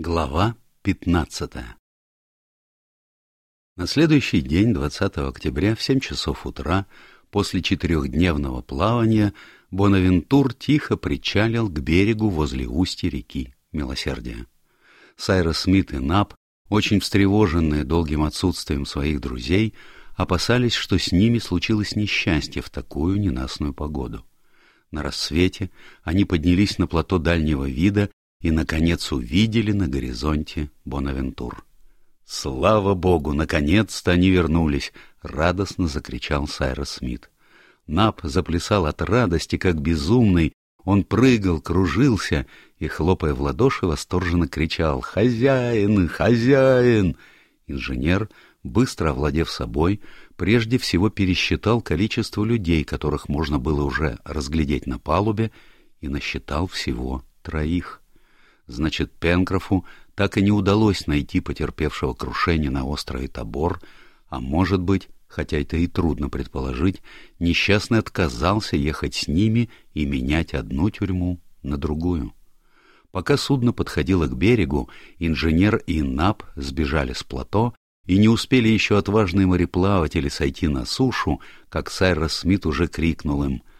Глава 15 На следующий день, 20 октября, в 7 часов утра, после четырехдневного плавания, Бонавентур тихо причалил к берегу возле устья реки Милосердия. Сайрос Смит и Нап, очень встревоженные долгим отсутствием своих друзей, опасались, что с ними случилось несчастье в такую ненастную погоду. На рассвете они поднялись на плато дальнего вида и, наконец, увидели на горизонте Бонавентур. «Слава богу! Наконец-то они вернулись!» — радостно закричал Сайрос Смит. Нап заплясал от радости, как безумный. Он прыгал, кружился и, хлопая в ладоши, восторженно кричал «Хозяин! Хозяин!» Инженер, быстро овладев собой, прежде всего пересчитал количество людей, которых можно было уже разглядеть на палубе, и насчитал всего троих. Значит, Пенкрофу так и не удалось найти потерпевшего крушение на острове Тобор, а может быть, хотя это и трудно предположить, несчастный отказался ехать с ними и менять одну тюрьму на другую. Пока судно подходило к берегу, инженер и НАП сбежали с плато, и не успели еще отважные мореплаватели сойти на сушу, как Сайрос Смит уже крикнул им —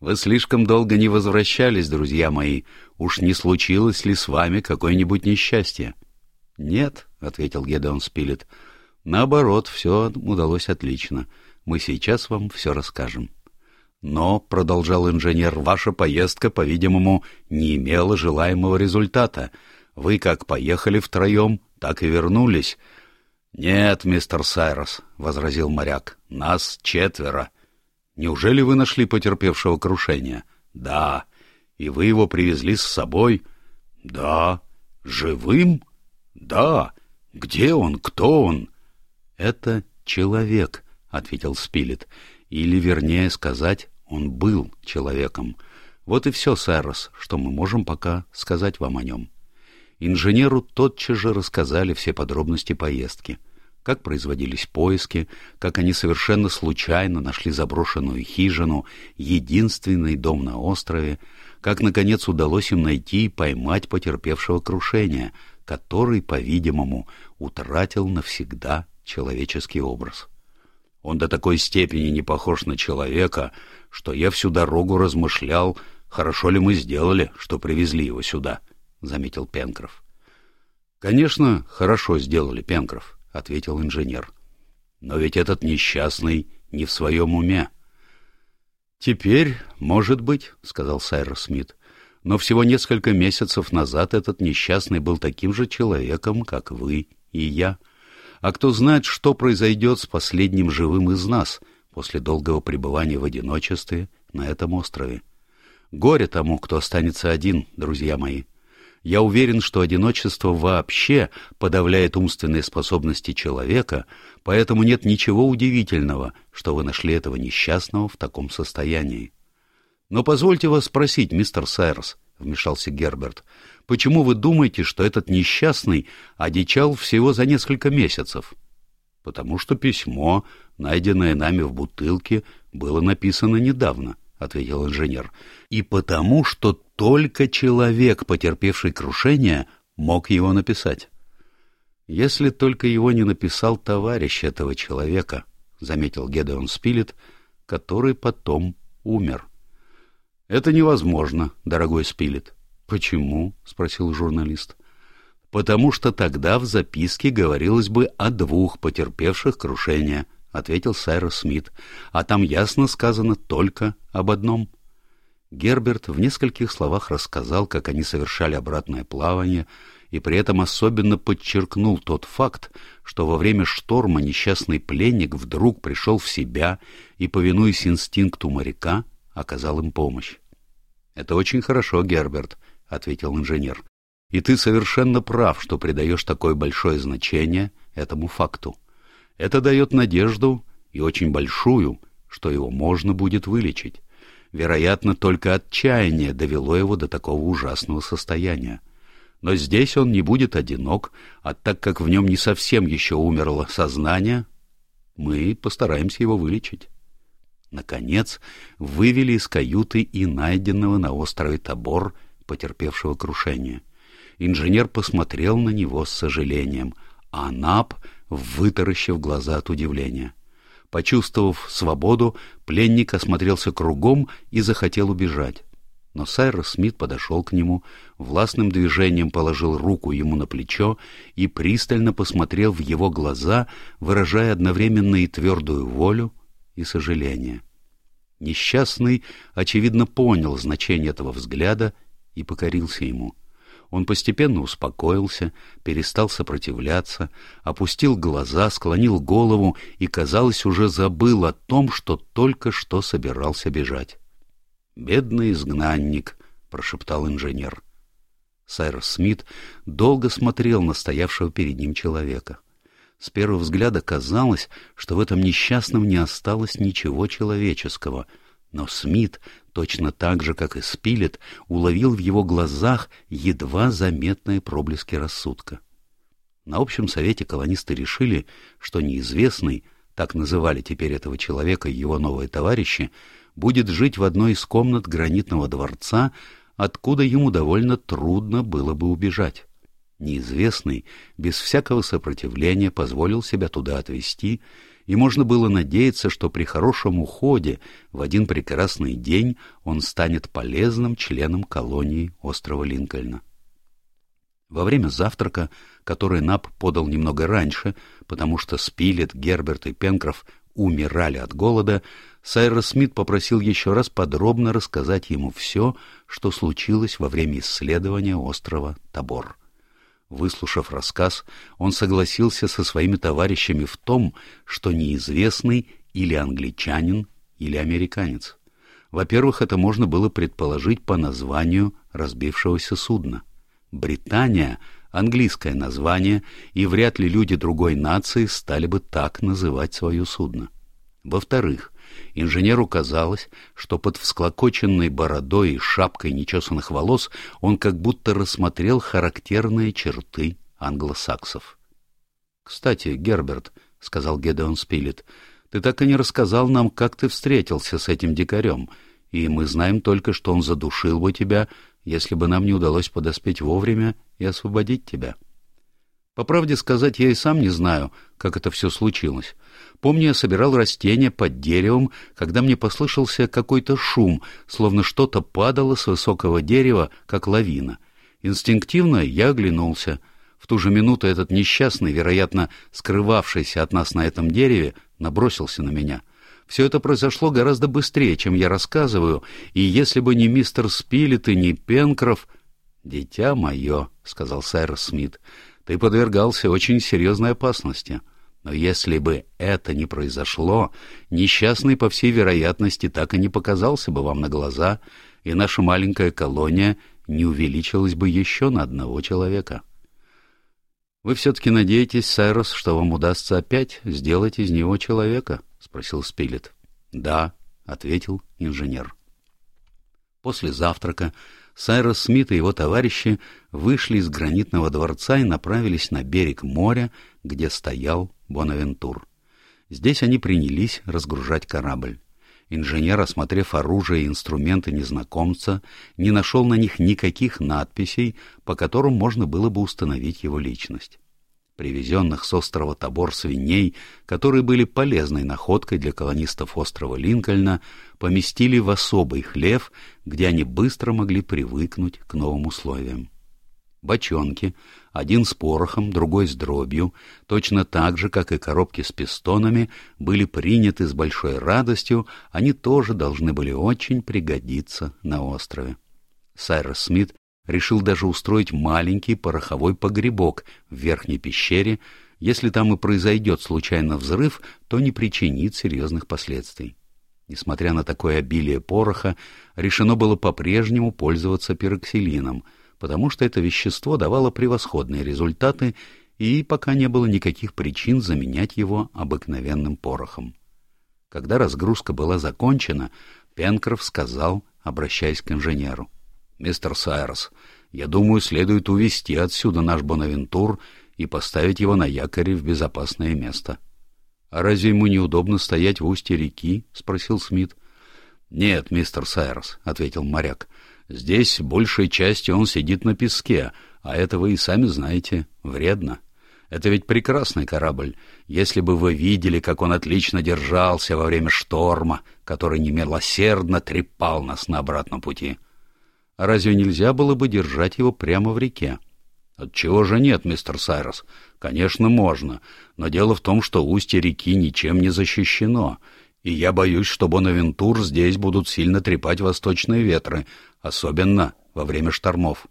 вы слишком долго не возвращались, друзья мои. Уж не случилось ли с вами какое-нибудь несчастье? — Нет, — ответил Гедеон Спилет. — Наоборот, все удалось отлично. Мы сейчас вам все расскажем. Но, — продолжал инженер, — ваша поездка, по-видимому, не имела желаемого результата. Вы как поехали втроем, так и вернулись. — Нет, мистер Сайрос, — возразил моряк, — нас четверо. — Неужели вы нашли потерпевшего крушения? Да. И вы его привезли с собой? Да. Живым? Да. Где он? Кто он? Это человек, ответил Спилет. Или, вернее сказать, он был человеком. Вот и все, Сайрос, что мы можем пока сказать вам о нем. Инженеру тотчас же рассказали все подробности поездки — как производились поиски, как они совершенно случайно нашли заброшенную хижину, единственный дом на острове, как, наконец, удалось им найти и поймать потерпевшего крушения, который, по-видимому, утратил навсегда человеческий образ. Он до такой степени не похож на человека, что я всю дорогу размышлял, хорошо ли мы сделали, что привезли его сюда, — заметил Пенкроф. — Конечно, хорошо сделали, Пенкроф ответил инженер. Но ведь этот несчастный не в своем уме. Теперь, может быть, сказал Сайрос Смит, но всего несколько месяцев назад этот несчастный был таким же человеком, как вы и я. А кто знает, что произойдет с последним живым из нас после долгого пребывания в одиночестве на этом острове. Горе тому, кто останется один, друзья мои. Я уверен, что одиночество вообще подавляет умственные способности человека, поэтому нет ничего удивительного, что вы нашли этого несчастного в таком состоянии. Но позвольте вас спросить, мистер Сайрс, — вмешался Герберт, — почему вы думаете, что этот несчастный одичал всего за несколько месяцев? Потому что письмо, найденное нами в бутылке, было написано недавно, — ответил инженер, — и потому что только человек, потерпевший крушение, мог его написать. Если только его не написал товарищ этого человека, заметил Гедеон Спилет, который потом умер. Это невозможно, дорогой Спилет. Почему? спросил журналист. Потому что тогда в записке говорилось бы о двух потерпевших крушение, ответил Сайрос Смит, а там ясно сказано только об одном. Герберт в нескольких словах рассказал, как они совершали обратное плавание, и при этом особенно подчеркнул тот факт, что во время шторма несчастный пленник вдруг пришел в себя и, повинуясь инстинкту моряка, оказал им помощь. — Это очень хорошо, Герберт, — ответил инженер. — И ты совершенно прав, что придаешь такое большое значение этому факту. Это дает надежду, и очень большую, что его можно будет вылечить. Вероятно, только отчаяние довело его до такого ужасного состояния. Но здесь он не будет одинок, а так как в нем не совсем еще умерло сознание, мы постараемся его вылечить. Наконец, вывели из каюты и найденного на острове Тобор, потерпевшего крушение. Инженер посмотрел на него с сожалением, а Нап вытаращив глаза от удивления. Почувствовав свободу, пленник осмотрелся кругом и захотел убежать. Но Сайрос Смит подошел к нему, властным движением положил руку ему на плечо и пристально посмотрел в его глаза, выражая одновременно и твердую волю, и сожаление. Несчастный, очевидно, понял значение этого взгляда и покорился ему. Он постепенно успокоился, перестал сопротивляться, опустил глаза, склонил голову и, казалось, уже забыл о том, что только что собирался бежать. «Бедный изгнанник», — прошептал инженер. Сайрос Смит долго смотрел на стоявшего перед ним человека. С первого взгляда казалось, что в этом несчастном не осталось ничего человеческого, но Смит, точно так же, как и Спилет, уловил в его глазах едва заметные проблески рассудка. На общем совете колонисты решили, что неизвестный, так называли теперь этого человека его новые товарищи, будет жить в одной из комнат гранитного дворца, откуда ему довольно трудно было бы убежать. Неизвестный, без всякого сопротивления, позволил себя туда отвезти, и можно было надеяться, что при хорошем уходе в один прекрасный день он станет полезным членом колонии острова Линкольна. Во время завтрака, который Нап подал немного раньше, потому что Спилет, Герберт и Пенкроф умирали от голода, Сайрос Смит попросил еще раз подробно рассказать ему все, что случилось во время исследования острова Табор. Выслушав рассказ, он согласился со своими товарищами в том, что неизвестный или англичанин, или американец. Во-первых, это можно было предположить по названию разбившегося судна. Британия — английское название, и вряд ли люди другой нации стали бы так называть свое судно. Во-вторых, инженеру казалось, что под всклокоченной бородой и шапкой нечесанных волос он как будто рассмотрел характерные черты англосаксов. — Кстати, Герберт, — сказал Гедеон Спилет, — ты так и не рассказал нам, как ты встретился с этим дикарем, и мы знаем только, что он задушил бы тебя, если бы нам не удалось подоспеть вовремя и освободить тебя. По правде сказать, я и сам не знаю, как это все случилось. Помню, я собирал растения под деревом, когда мне послышался какой-то шум, словно что-то падало с высокого дерева, как лавина. Инстинктивно я оглянулся. В ту же минуту этот несчастный, вероятно, скрывавшийся от нас на этом дереве, набросился на меня. Все это произошло гораздо быстрее, чем я рассказываю, и если бы не мистер Спилет и не Пенкроф... — Дитя мое, — сказал Сайрос Смит, — ты подвергался очень серьезной опасности. — но если бы это не произошло, несчастный, по всей вероятности, так и не показался бы вам на глаза, и наша маленькая колония не увеличилась бы еще на одного человека. — Вы все-таки надеетесь, Сайрос, что вам удастся опять сделать из него человека? — спросил Спилет. — Да, — ответил инженер. После завтрака Сайрос Смит и его товарищи вышли из гранитного дворца и направились на берег моря, где стоял Бонавентур. Здесь они принялись разгружать корабль. Инженер, осмотрев оружие и инструменты незнакомца, не нашел на них никаких надписей, по которым можно было бы установить его личность. Привезенных с острова Табор свиней, которые были полезной находкой для колонистов острова Линкольна, поместили в особый хлев, где они быстро могли привыкнуть к новым условиям. Бочонки, один с порохом, другой с дробью, точно так же, как и коробки с пистонами, были приняты с большой радостью, они тоже должны были очень пригодиться на острове. Сайрос Смит решил даже устроить маленький пороховой погребок в верхней пещере, если там и произойдет случайно взрыв, то не причинит серьезных последствий. Несмотря на такое обилие пороха, решено было по-прежнему пользоваться пироксилином — потому что это вещество давало превосходные результаты, и пока не было никаких причин заменять его обыкновенным порохом. Когда разгрузка была закончена, Пенкроф сказал, обращаясь к инженеру. — Мистер Сайрос, я думаю, следует увезти отсюда наш Бонавентур и поставить его на якоре в безопасное место. — А разве ему неудобно стоять в устье реки? — спросил Смит. — Нет, мистер Сайрос, — ответил моряк. Здесь большей частью он сидит на песке, а это вы и сами знаете, вредно. Это ведь прекрасный корабль. Если бы вы видели, как он отлично держался во время шторма, который немилосердно трепал нас на обратном пути. Разве нельзя было бы держать его прямо в реке? Отчего же нет, мистер Сайрос? Конечно, можно, но дело в том, что устье реки ничем не защищено, и я боюсь, что Бонавентур здесь будут сильно трепать восточные ветры, особенно во время штормов.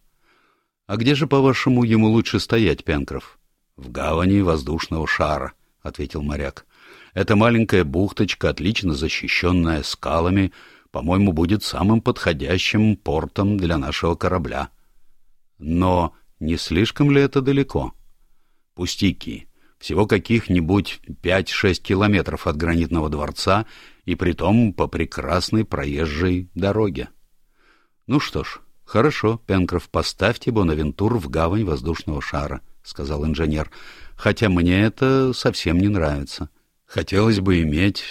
А где же, по-вашему, ему лучше стоять, Пенкроф? В гавани воздушного шара, — ответил моряк. Эта маленькая бухточка, отлично защищенная скалами, по-моему, будет самым подходящим портом для нашего корабля. Но не слишком ли это далеко? Пустяки. Всего каких-нибудь пять-шесть километров от гранитного дворца, и притом по прекрасной проезжей дороге. Ну что ж, хорошо, Пенкроф, поставьте Бонавентур в гавань воздушного шара, — сказал инженер, — хотя мне это совсем не нравится. Хотелось бы иметь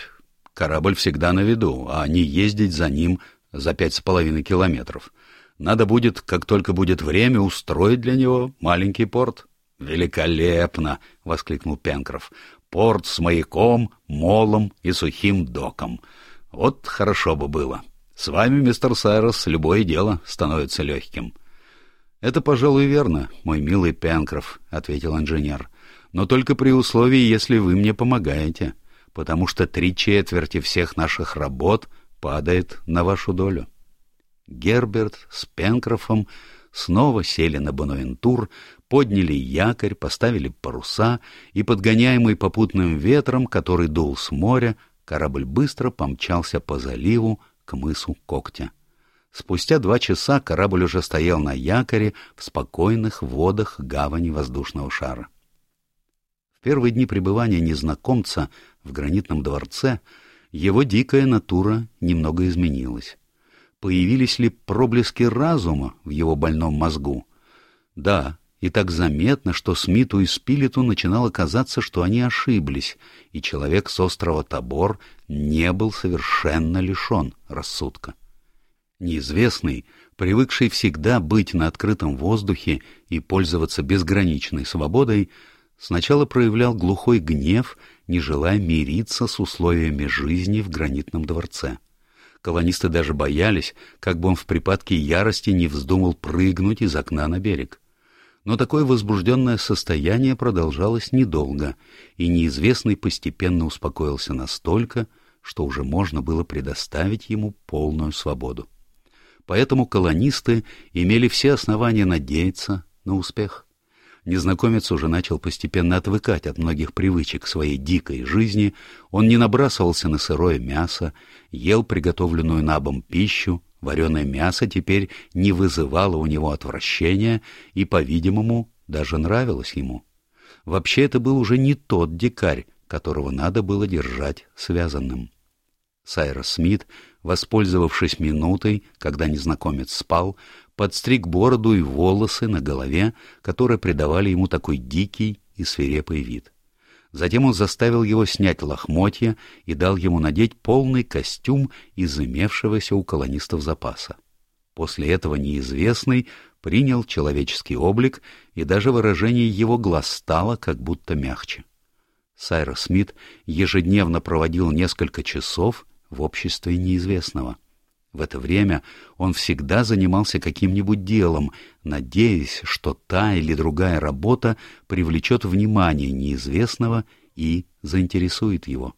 корабль всегда на виду, а не ездить за ним за пять с половиной километров. Надо будет, как только будет время, устроить для него маленький порт. «Великолепно!» — воскликнул Пенкроф. «Порт с маяком, молом и сухим доком. Вот хорошо бы было. С вами, мистер Сайрос, любое дело становится легким». «Это, пожалуй, верно, мой милый Пенкроф», — ответил инженер. «Но только при условии, если вы мне помогаете, потому что три четверти всех наших работ падает на вашу долю». Герберт с Пенкрофом снова сели на Бонавентур, подняли якорь, поставили паруса, и, подгоняемый попутным ветром, который дул с моря, корабль быстро помчался по заливу к мысу Когтя. Спустя два часа корабль уже стоял на якоре в спокойных водах гавани воздушного шара. В первые дни пребывания незнакомца в гранитном дворце его дикая натура немного изменилась появились ли проблески разума в его больном мозгу. Да, и так заметно, что Смиту и Спилету начинало казаться, что они ошиблись, и человек с острова Табор не был совершенно лишен рассудка. Неизвестный, привыкший всегда быть на открытом воздухе и пользоваться безграничной свободой, сначала проявлял глухой гнев, не желая мириться с условиями жизни в гранитном дворце. Колонисты даже боялись, как бы он в припадке ярости не вздумал прыгнуть из окна на берег. Но такое возбужденное состояние продолжалось недолго, и неизвестный постепенно успокоился настолько, что уже можно было предоставить ему полную свободу. Поэтому колонисты имели все основания надеяться на успех незнакомец уже начал постепенно отвыкать от многих привычек своей дикой жизни, он не набрасывался на сырое мясо, ел приготовленную на бом пищу, вареное мясо теперь не вызывало у него отвращения и, по-видимому, даже нравилось ему. Вообще это был уже не тот дикарь, которого надо было держать связанным. Сайрос Смит, воспользовавшись минутой, когда незнакомец спал, подстриг бороду и волосы на голове, которые придавали ему такой дикий и свирепый вид. Затем он заставил его снять лохмотья и дал ему надеть полный костюм из имевшегося у колонистов запаса. После этого неизвестный принял человеческий облик, и даже выражение его глаз стало как будто мягче. Сайрос Смит ежедневно проводил несколько часов в обществе неизвестного. В это время он всегда занимался каким-нибудь делом, надеясь, что та или другая работа привлечет внимание неизвестного и заинтересует его.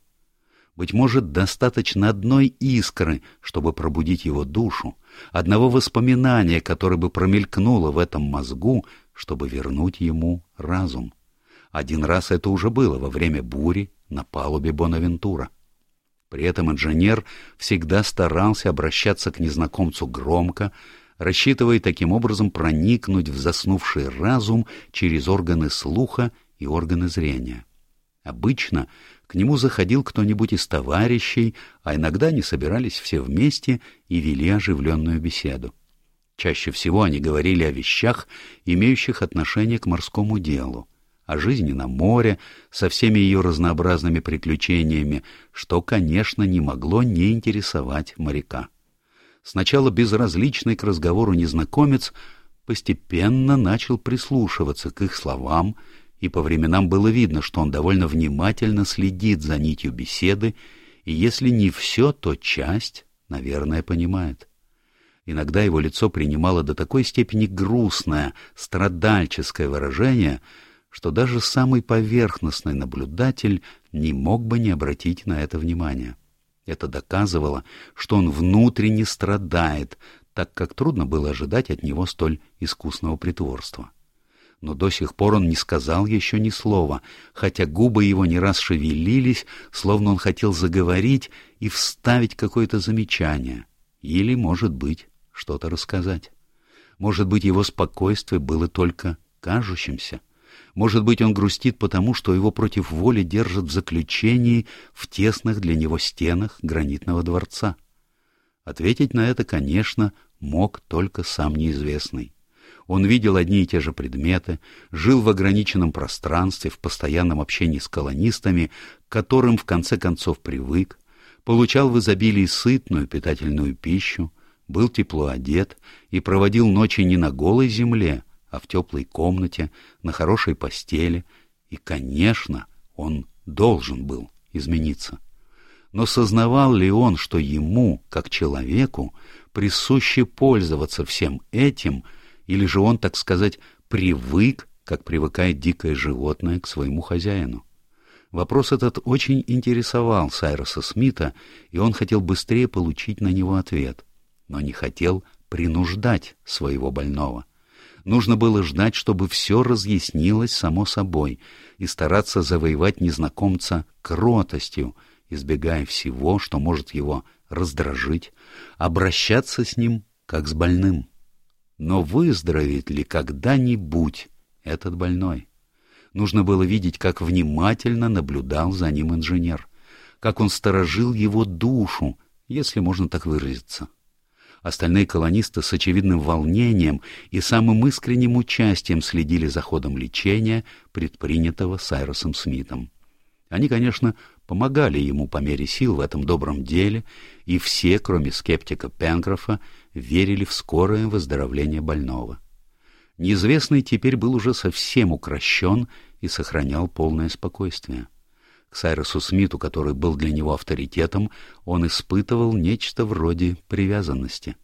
Быть может, достаточно одной искры, чтобы пробудить его душу, одного воспоминания, которое бы промелькнуло в этом мозгу, чтобы вернуть ему разум. Один раз это уже было во время бури на палубе Бонавентура. При этом инженер всегда старался обращаться к незнакомцу громко, рассчитывая таким образом проникнуть в заснувший разум через органы слуха и органы зрения. Обычно к нему заходил кто-нибудь из товарищей, а иногда они собирались все вместе и вели оживленную беседу. Чаще всего они говорили о вещах, имеющих отношение к морскому делу о жизни на море со всеми ее разнообразными приключениями, что, конечно, не могло не интересовать моряка. Сначала безразличный к разговору незнакомец постепенно начал прислушиваться к их словам, и по временам было видно, что он довольно внимательно следит за нитью беседы, и если не все, то часть, наверное, понимает. Иногда его лицо принимало до такой степени грустное, страдальческое выражение, что даже самый поверхностный наблюдатель не мог бы не обратить на это внимания. Это доказывало, что он внутренне страдает, так как трудно было ожидать от него столь искусного притворства. Но до сих пор он не сказал еще ни слова, хотя губы его не раз шевелились, словно он хотел заговорить и вставить какое-то замечание, или, может быть, что-то рассказать. Может быть, его спокойствие было только кажущимся. Может быть, он грустит потому, что его против воли держат в заключении в тесных для него стенах гранитного дворца. Ответить на это, конечно, мог только сам неизвестный. Он видел одни и те же предметы, жил в ограниченном пространстве, в постоянном общении с колонистами, к которым в конце концов привык, получал в изобилии сытную питательную пищу, был тепло одет и проводил ночи не на голой земле, а в теплой комнате, на хорошей постели, и, конечно, он должен был измениться. Но сознавал ли он, что ему, как человеку, присуще пользоваться всем этим, или же он, так сказать, привык, как привыкает дикое животное к своему хозяину? Вопрос этот очень интересовал Сайроса Смита, и он хотел быстрее получить на него ответ но не хотел принуждать своего больного. Нужно было ждать, чтобы все разъяснилось само собой, и стараться завоевать незнакомца кротостью, избегая всего, что может его раздражить, обращаться с ним как с больным. Но выздоровеет ли когда-нибудь этот больной? Нужно было видеть, как внимательно наблюдал за ним инженер, как он сторожил его душу, если можно так выразиться. Остальные колонисты с очевидным волнением и самым искренним участием следили за ходом лечения, предпринятого Сайросом Смитом. Они, конечно, помогали ему по мере сил в этом добром деле, и все, кроме скептика Пенкрофа, верили в скорое выздоровление больного. Неизвестный теперь был уже совсем укращен и сохранял полное спокойствие. К Сайросу Смиту, который был для него авторитетом, он испытывал нечто вроде привязанности.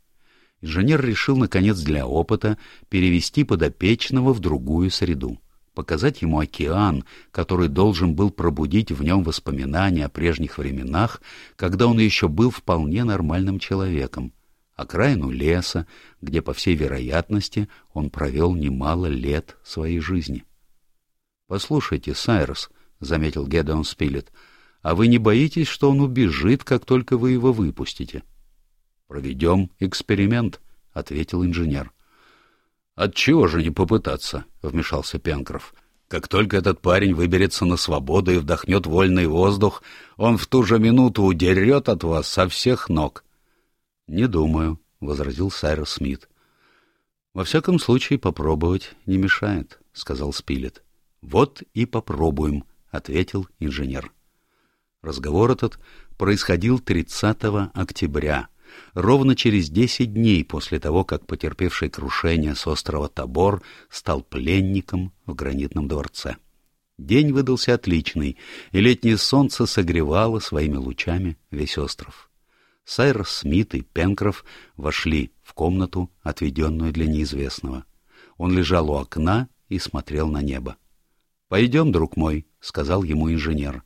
Инженер решил, наконец, для опыта перевести подопечного в другую среду, показать ему океан, который должен был пробудить в нем воспоминания о прежних временах, когда он еще был вполне нормальным человеком, окраину леса, где, по всей вероятности, он провел немало лет своей жизни. — Послушайте, Сайрос, — заметил Гедеон Спилет. — А вы не боитесь, что он убежит, как только вы его выпустите? — Проведем эксперимент, — ответил инженер. — Отчего же не попытаться? — вмешался Пенкроф. — Как только этот парень выберется на свободу и вдохнет вольный воздух, он в ту же минуту удерет от вас со всех ног. — Не думаю, — возразил Сайрос Смит. — Во всяком случае, попробовать не мешает, — сказал Спилет. — Вот и попробуем, ответил инженер. Разговор этот происходил 30 октября, ровно через десять дней после того, как потерпевший крушение с острова Табор стал пленником в гранитном дворце. День выдался отличный, и летнее солнце согревало своими лучами весь остров. Сайрос Смит и Пенкроф вошли в комнату, отведенную для неизвестного. Он лежал у окна и смотрел на небо. «Пойдем, друг мой», — сказал ему инженер.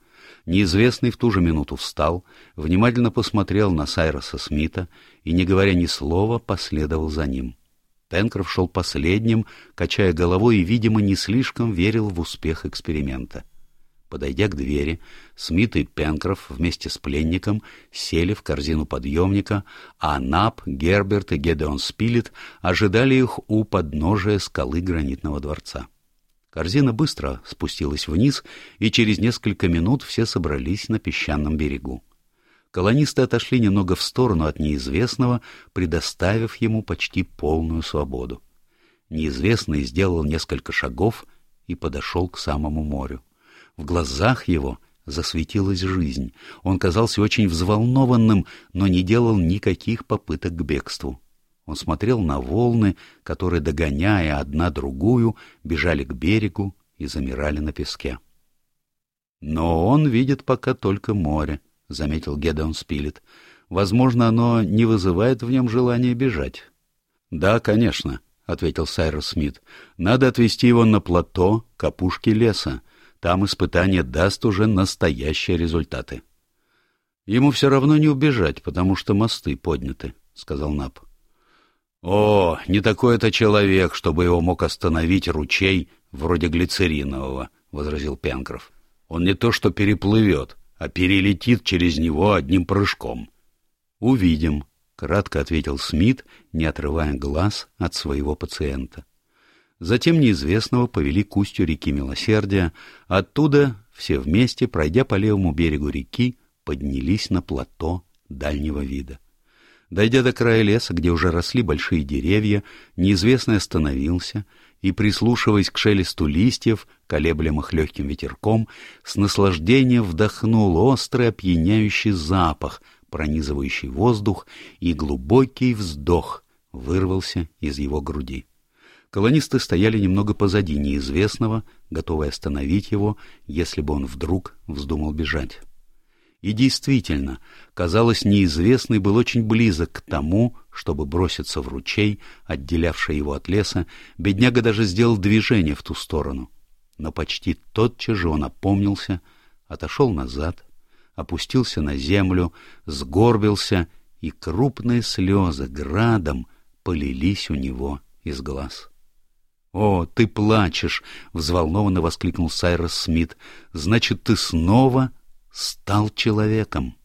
Неизвестный в ту же минуту встал, внимательно посмотрел на Сайроса Смита и, не говоря ни слова, последовал за ним. Пенкроф шел последним, качая головой и, видимо, не слишком верил в успех эксперимента. Подойдя к двери, Смит и Пенкроф вместе с пленником сели в корзину подъемника, а Нап, Герберт и Гедеон Спилет ожидали их у подножия скалы гранитного дворца. Корзина быстро спустилась вниз, и через несколько минут все собрались на песчаном берегу. Колонисты отошли немного в сторону от неизвестного, предоставив ему почти полную свободу. Неизвестный сделал несколько шагов и подошел к самому морю. В глазах его засветилась жизнь. Он казался очень взволнованным, но не делал никаких попыток к бегству. Он смотрел на волны, которые, догоняя одна другую, бежали к берегу и замирали на песке. «Но он видит пока только море», — заметил Гедеон Спилет. «Возможно, оно не вызывает в нем желания бежать». «Да, конечно», — ответил Сайрос Смит. «Надо отвезти его на плато к опушке леса. Там испытание даст уже настоящие результаты». «Ему все равно не убежать, потому что мосты подняты», — сказал Нап. «О, не такой это человек, чтобы его мог остановить ручей вроде глицеринового», — возразил Пенкроф. «Он не то что переплывет, а перелетит через него одним прыжком». «Увидим», — кратко ответил Смит, не отрывая глаз от своего пациента. Затем неизвестного повели к устью реки Милосердия, оттуда все вместе, пройдя по левому берегу реки, поднялись на плато дальнего вида. Дойдя до края леса, где уже росли большие деревья, неизвестный остановился и, прислушиваясь к шелесту листьев, колеблемых легким ветерком, с наслаждением вдохнул острый опьяняющий запах — пронизывающий воздух, и глубокий вздох вырвался из его груди. Колонисты стояли немного позади неизвестного, готовые остановить его, если бы он вдруг вздумал бежать. И действительно, казалось, неизвестный был очень близок к тому, чтобы броситься в ручей, отделявший его от леса, бедняга даже сделал движение в ту сторону. Но почти тотчас же он опомнился, отошел назад опустился на землю, сгорбился, и крупные слезы градом полились у него из глаз. «О, ты плачешь!» — взволнованно воскликнул Сайрос Смит. «Значит, ты снова стал человеком!»